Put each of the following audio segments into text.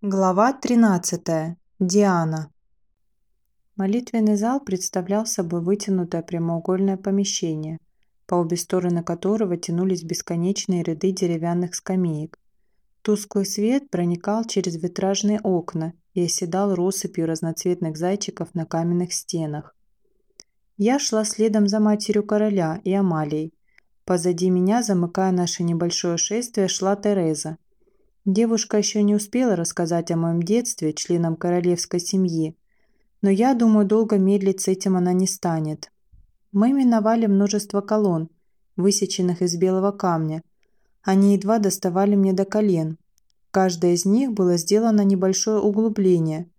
Глава 13. Диана. Молитвенный зал представлял собой вытянутое прямоугольное помещение, по обе стороны которого тянулись бесконечные ряды деревянных скамеек. Тусклый свет проникал через витражные окна и оседал россыпью разноцветных зайчиков на каменных стенах. Я шла следом за матерью короля и Амалией. Позади меня, замыкая наше небольшое шествие, шла Тереза – Девушка еще не успела рассказать о моем детстве членам королевской семьи, но я думаю, долго медлить с этим она не станет. Мы миновали множество колонн, высеченных из белого камня. Они едва доставали мне до колен. Каждая из них было сделано небольшое углубление.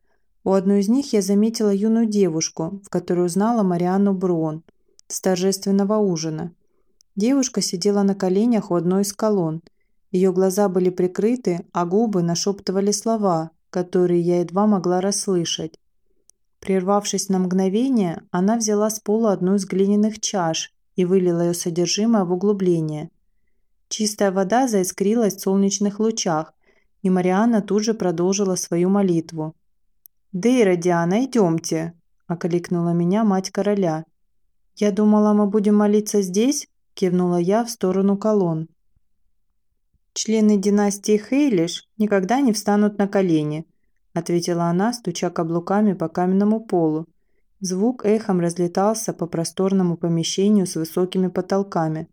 У одной из них я заметила юную девушку, в которой узнала Марианну Брон с торжественного ужина. Девушка сидела на коленях у одной из колонн – ее глаза были прикрыты, а губы нашептывали слова, которые я едва могла расслышать. Прервавшись на мгновение, она взяла с пола одну из глиняных чаш и вылила ее содержимое в углубление. Чистая вода заискрилась в солнечных лучах, и Марианна тут же продолжила свою молитву. «Дейра, Диана, идемте!» – окликнула меня мать короля. «Я думала, мы будем молиться здесь?» – кивнула я в сторону колонн. «Члены династии Хейлиш никогда не встанут на колени», ответила она, стуча каблуками по каменному полу. Звук эхом разлетался по просторному помещению с высокими потолками.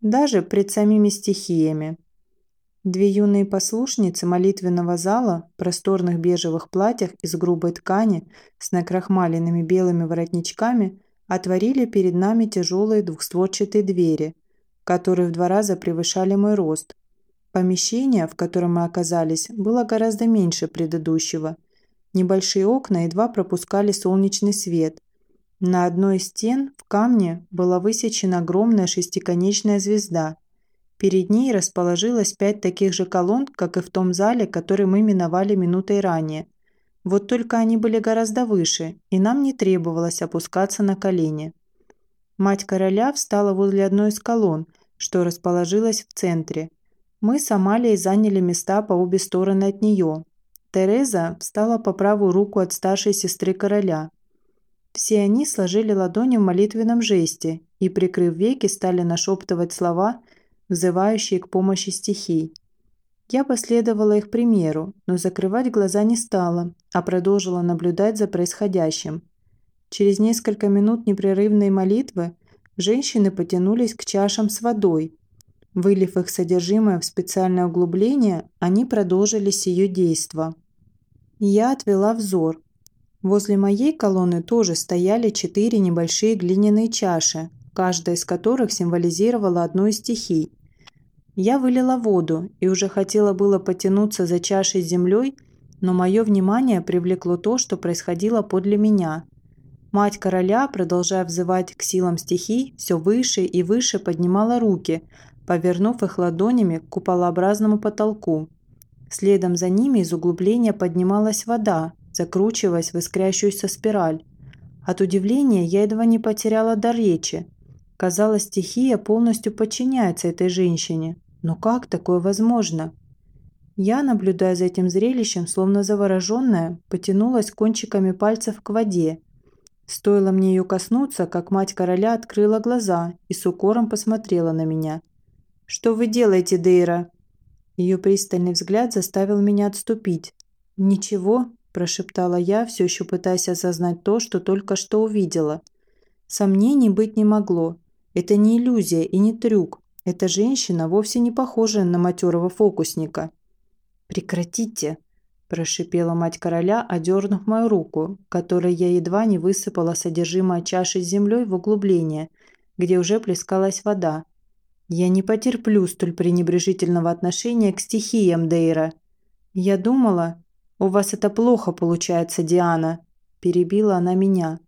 Даже пред самими стихиями. Две юные послушницы молитвенного зала в просторных бежевых платьях из грубой ткани с накрахмаленными белыми воротничками отворили перед нами тяжелые двухстворчатые двери, которые в два раза превышали мой рост – Помещение, в котором мы оказались, было гораздо меньше предыдущего. Небольшие окна едва пропускали солнечный свет. На одной из стен в камне была высечена огромная шестиконечная звезда. Перед ней расположилось пять таких же колонн, как и в том зале, который мы миновали минутой ранее. Вот только они были гораздо выше, и нам не требовалось опускаться на колени. Мать короля встала возле одной из колонн, что расположилась в центре – мы с Амалией заняли места по обе стороны от нее. Тереза встала по правую руку от старшей сестры короля. Все они сложили ладони в молитвенном жесте и, прикрыв веки, стали нашептывать слова, взывающие к помощи стихий. Я последовала их примеру, но закрывать глаза не стала, а продолжила наблюдать за происходящим. Через несколько минут непрерывной молитвы женщины потянулись к чашам с водой, Вылив их содержимое в специальное углубление, они продолжили сие действо. Я отвела взор. Возле моей колонны тоже стояли четыре небольшие глиняные чаши, каждая из которых символизировала одну из стихий. Я вылила воду и уже хотела было потянуться за чашей с землей, но мое внимание привлекло то, что происходило подле меня. Мать короля, продолжая взывать к силам стихий, все выше и выше поднимала руки, повернув их ладонями к куполообразному потолку. Следом за ними из углубления поднималась вода, закручиваясь в искрящуюся спираль. От удивления я едва не потеряла дар речи. Казалось, стихия полностью подчиняется этой женщине. Но как такое возможно? Я, наблюдая за этим зрелищем, словно завороженная, потянулась кончиками пальцев к воде. Стоило мне ее коснуться, как мать короля открыла глаза и с укором посмотрела на меня – «Что вы делаете, Дейра?» Ее пристальный взгляд заставил меня отступить. «Ничего», – прошептала я, все еще пытаясь осознать то, что только что увидела. Сомнений быть не могло. Это не иллюзия и не трюк. Эта женщина вовсе не похожа на матерого фокусника. «Прекратите!» – прошипела мать короля, одернув мою руку, которой я едва не высыпала содержимое чаши с землей в углубление, где уже плескалась вода. Я не потерплю столь пренебрежительного отношения к стихиям Дейра. Я думала, у вас это плохо получается, Диана, перебила она меня.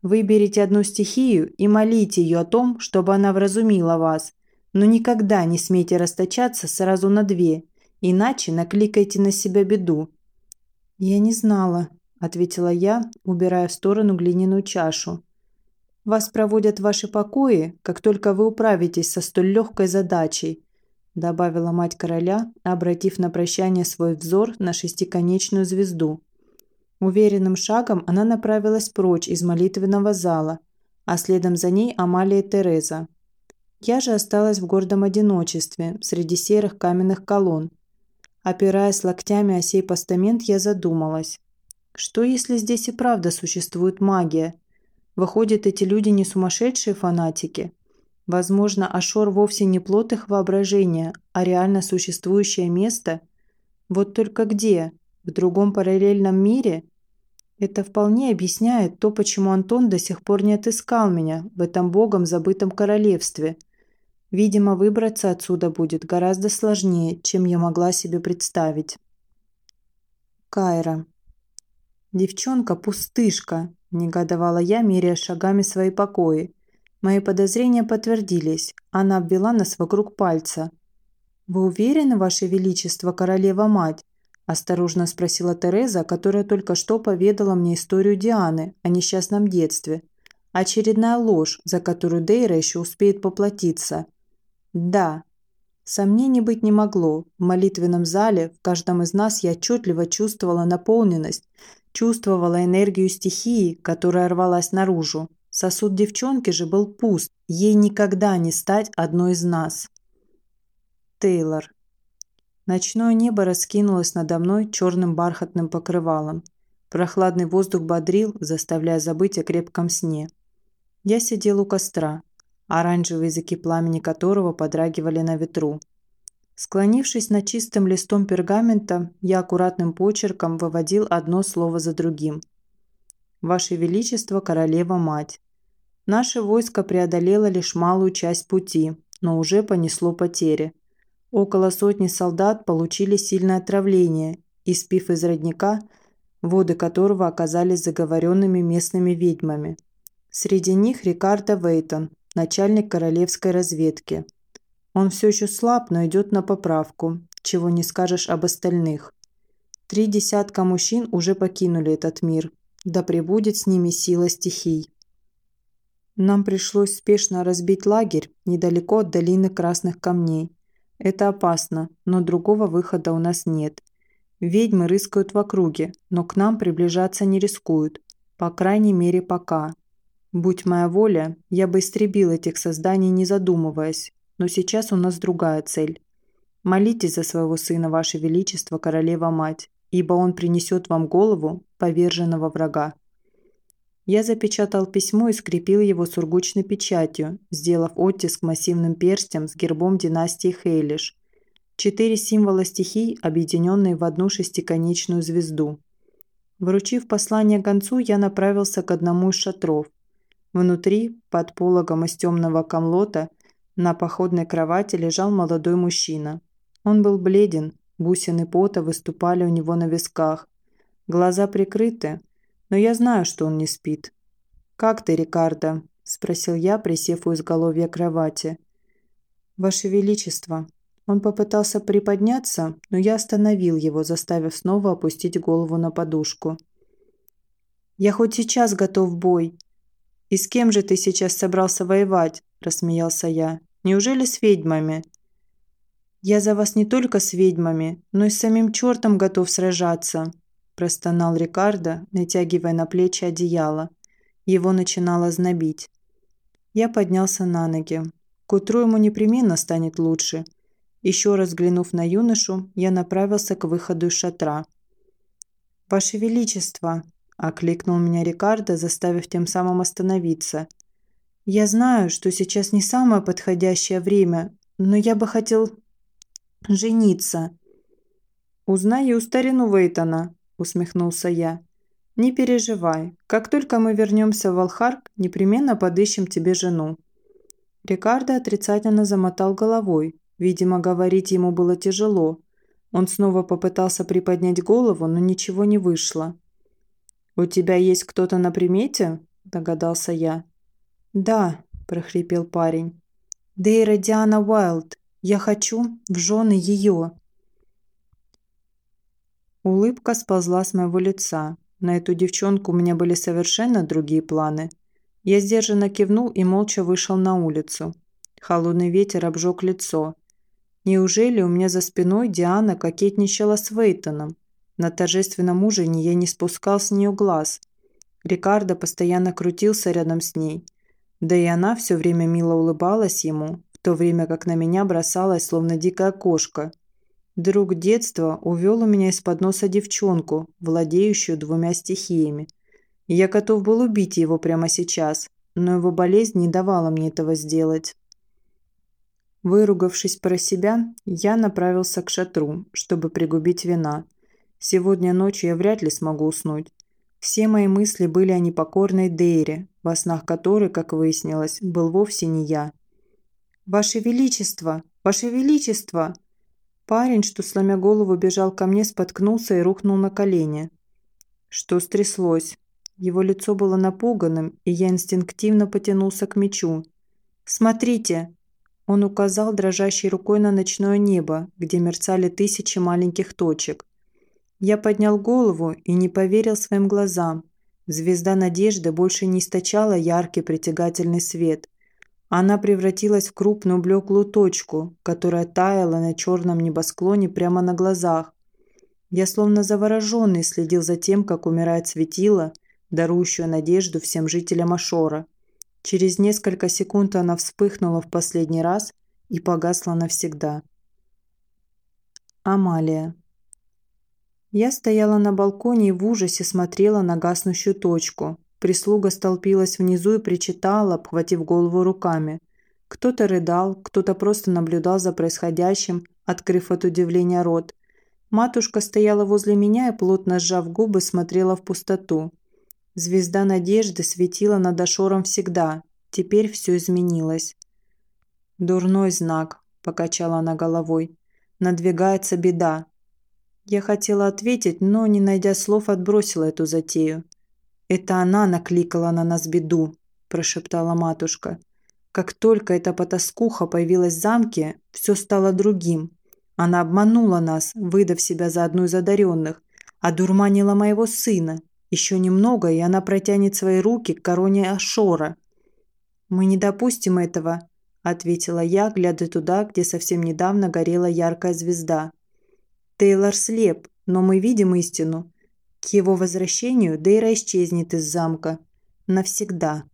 Выберите одну стихию и молите ее о том, чтобы она вразумила вас, но никогда не смейте расточаться сразу на две, иначе накликайте на себя беду. Я не знала, ответила я, убирая в сторону глиняную чашу. Вас проводят в ваши покои, как только вы управитесь со столь легкой задачей. добавила мать короля, обратив на прощание свой взор на шестиконечную звезду. Уверенным шагом она направилась прочь из молитвенного зала, а следом за ней Амалия и Тереза. Я же осталась в гордом одиночестве среди серых каменных колонн. Опираясь локтями о сей постамент, я задумалась. Что если здесь и правда существует магия? Выходит, эти люди не сумасшедшие фанатики? Возможно, Ашор вовсе не плод их воображения, а реально существующее место? Вот только где? В другом параллельном мире? Это вполне объясняет то, почему Антон до сих пор не отыскал меня в этом богом забытом королевстве. Видимо, выбраться отсюда будет гораздо сложнее, чем я могла себе представить. Кайра. «Девчонка-пустышка», – негодовала я, меряя шагами свои покои. Мои подозрения подтвердились. Она обвела нас вокруг пальца. «Вы уверены, Ваше Величество, королева-мать?» – осторожно спросила Тереза, которая только что поведала мне историю Дианы о несчастном детстве. Очередная ложь, за которую Дейра еще успеет поплатиться. «Да». Сомнений быть не могло. В молитвенном зале в каждом из нас я отчетливо чувствовала наполненность, чувствовала энергию стихии, которая рвалась наружу. Сосуд девчонки же был пуст, ей никогда не стать одной из нас. Тейлор. Ночное небо раскинулось надо мной черным бархатным покрывалом. Прохладный воздух бодрил, заставляя забыть о крепком сне. Я сидел у костра, оранжевые языки пламени которого подрагивали на ветру. Склонившись над чистым листом пергамента, я аккуратным почерком выводил одно слово за другим. «Ваше Величество, Королева-Мать». Наше войско преодолело лишь малую часть пути, но уже понесло потери. Около сотни солдат получили сильное отравление, испив из родника, воды которого оказались заговоренными местными ведьмами. Среди них Рикардо Вейтон, начальник королевской разведки – он все еще слаб, но идет на поправку, чего не скажешь об остальных. Три десятка мужчин уже покинули этот мир. Да пребудет с ними сила стихий. Нам пришлось спешно разбить лагерь недалеко от долины Красных Камней. Это опасно, но другого выхода у нас нет. Ведьмы рыскают в округе, но к нам приближаться не рискуют. По крайней мере, пока. Будь моя воля, я бы истребил этих созданий, не задумываясь, но сейчас у нас другая цель. Молитесь за своего сына, Ваше Величество, Королева-Мать, ибо он принесет вам голову поверженного врага. Я запечатал письмо и скрепил его сургучной печатью, сделав оттиск массивным перстем с гербом династии Хейлиш. Четыре символа стихий, объединенные в одну шестиконечную звезду. Вручив послание гонцу, я направился к одному из шатров. Внутри, под пологом из темного камлота, на походной кровати лежал молодой мужчина. Он был бледен, бусины пота выступали у него на висках. Глаза прикрыты, но я знаю, что он не спит. «Как ты, Рикардо?» – спросил я, присев у изголовья кровати. «Ваше Величество». Он попытался приподняться, но я остановил его, заставив снова опустить голову на подушку. «Я хоть сейчас готов в бой». «И с кем же ты сейчас собрался воевать?» – рассмеялся я. Неужели с ведьмами?» «Я за вас не только с ведьмами, но и с самим чертом готов сражаться», – простонал Рикардо, натягивая на плечи одеяло. Его начинало знобить. Я поднялся на ноги. К утру ему непременно станет лучше. Еще раз взглянув на юношу, я направился к выходу из шатра. «Ваше Величество!» – окликнул меня Рикардо, заставив тем самым остановиться – я знаю, что сейчас не самое подходящее время, но я бы хотел жениться. Узнай у старину Вейтона, усмехнулся я. Не переживай, как только мы вернемся в Алхарк, непременно подыщем тебе жену. Рикардо отрицательно замотал головой. Видимо, говорить ему было тяжело. Он снова попытался приподнять голову, но ничего не вышло. «У тебя есть кто-то на примете?» – догадался я. «Да», – прохрипел парень. «Дейра Диана Уайлд. Я хочу в жены ее». Улыбка сползла с моего лица. На эту девчонку у меня были совершенно другие планы. Я сдержанно кивнул и молча вышел на улицу. Холодный ветер обжег лицо. Неужели у меня за спиной Диана кокетничала с Вейтоном? На торжественном ужине я не спускал с нее глаз. Рикардо постоянно крутился рядом с ней. Да и она все время мило улыбалась ему, в то время как на меня бросалась, словно дикая кошка. Друг детства увел у меня из-под носа девчонку, владеющую двумя стихиями. Я готов был убить его прямо сейчас, но его болезнь не давала мне этого сделать. Выругавшись про себя, я направился к шатру, чтобы пригубить вина. Сегодня ночью я вряд ли смогу уснуть. Все мои мысли были о непокорной Дейре, во снах которой, как выяснилось, был вовсе не я. «Ваше Величество! Ваше Величество!» Парень, что сломя голову бежал ко мне, споткнулся и рухнул на колени. Что стряслось? Его лицо было напуганным, и я инстинктивно потянулся к мечу. «Смотрите!» Он указал дрожащей рукой на ночное небо, где мерцали тысячи маленьких точек. Я поднял голову и не поверил своим глазам. Звезда надежды больше не источала яркий притягательный свет. Она превратилась в крупную блеклую точку, которая таяла на черном небосклоне прямо на глазах. Я словно завороженный следил за тем, как умирает светило, дарующее надежду всем жителям Ашора – Через несколько секунд она вспыхнула в последний раз и погасла навсегда. Амалия. Я стояла на балконе и в ужасе смотрела на гаснущую точку. Прислуга столпилась внизу и причитала, обхватив голову руками. Кто-то рыдал, кто-то просто наблюдал за происходящим, открыв от удивления рот. Матушка стояла возле меня и, плотно сжав губы, смотрела в пустоту. Звезда надежды светила над Ашором всегда. Теперь все изменилось. «Дурной знак», – покачала она головой. «Надвигается беда». Я хотела ответить, но, не найдя слов, отбросила эту затею. «Это она накликала на нас беду», – прошептала матушка. «Как только эта потаскуха появилась в замке, все стало другим. Она обманула нас, выдав себя за одну из одаренных, одурманила моего сына, еще немного, и она протянет свои руки к короне Ашора. «Мы не допустим этого», – ответила я, глядя туда, где совсем недавно горела яркая звезда. «Тейлор слеп, но мы видим истину. К его возвращению Дейра исчезнет из замка. Навсегда».